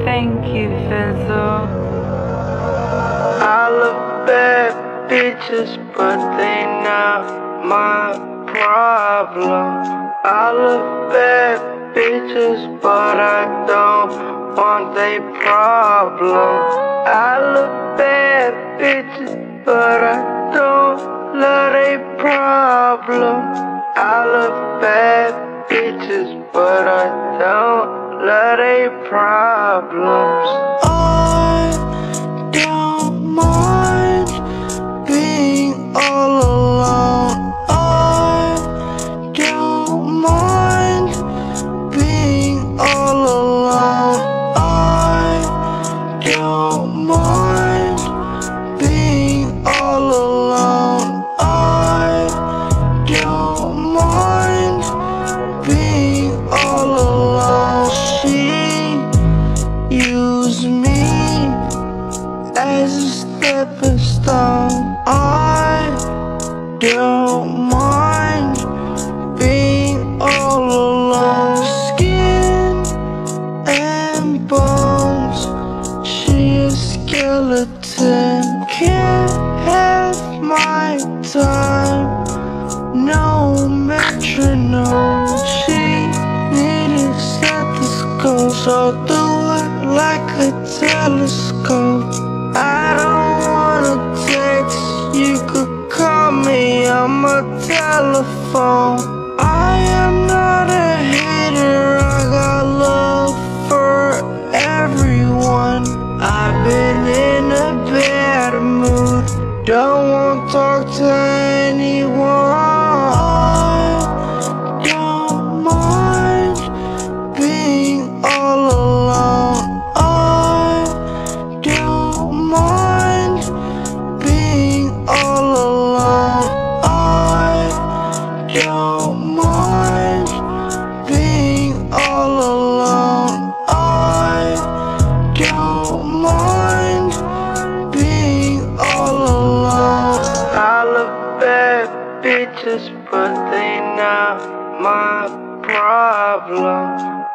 even though I love bad bitches, but they not my problem. I love bad bitches, but I don't want they problem. I love bad bitches, but I don't love they problem. I love bad bitches, but I don't love they problems. As a stepping stone. I don't mind being all alone. Skin and bones, she a skeleton. Can't have my time. No metronome. She needed stethoscope, so do it like a telescope. Telephone. I am not a hater, I got love for everyone. I've been in a bad mood, don't want to talk to anyone. But they not my problem.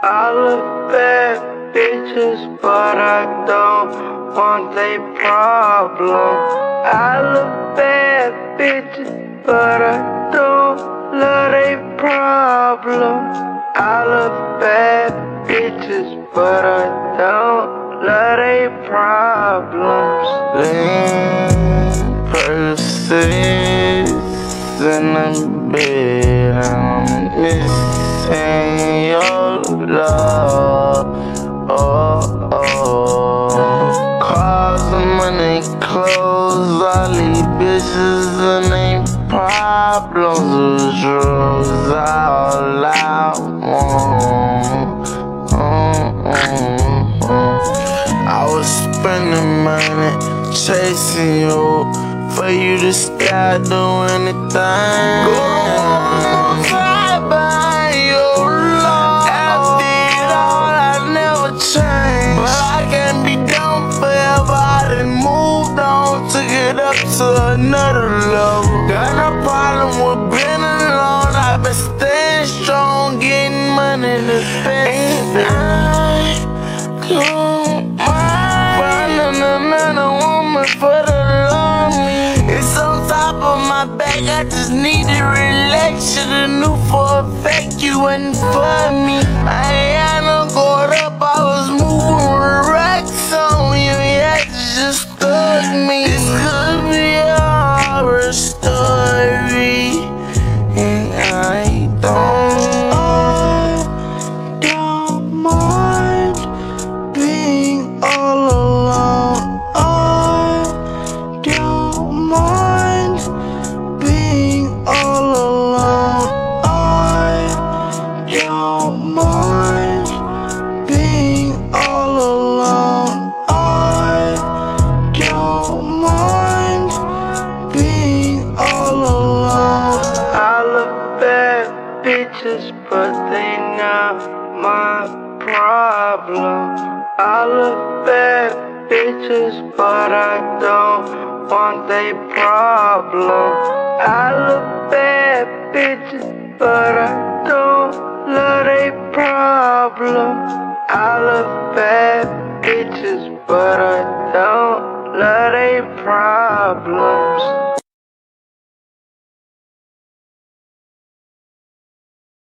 I love bad bitches, but I don't want they problem. I love bad bitches, but I don't love they problem. I love bad bitches, but I don't love they problems. Lean purses in the All I want. Mm, mm, mm. I was spending money chasing you for you to stop doing anything. Go on, try getting money to spend. I don't mind finding another woman for the lonely. It's on top of my back, I just need to relax. Should've knew for a fact you wasn't for me. I ain't no going up, I was moving but they not my problem. I look bad bitches, but I don't want they problem. I look bad bitches, but I don't love they problem. I look bad bitches, but I don't love they problem.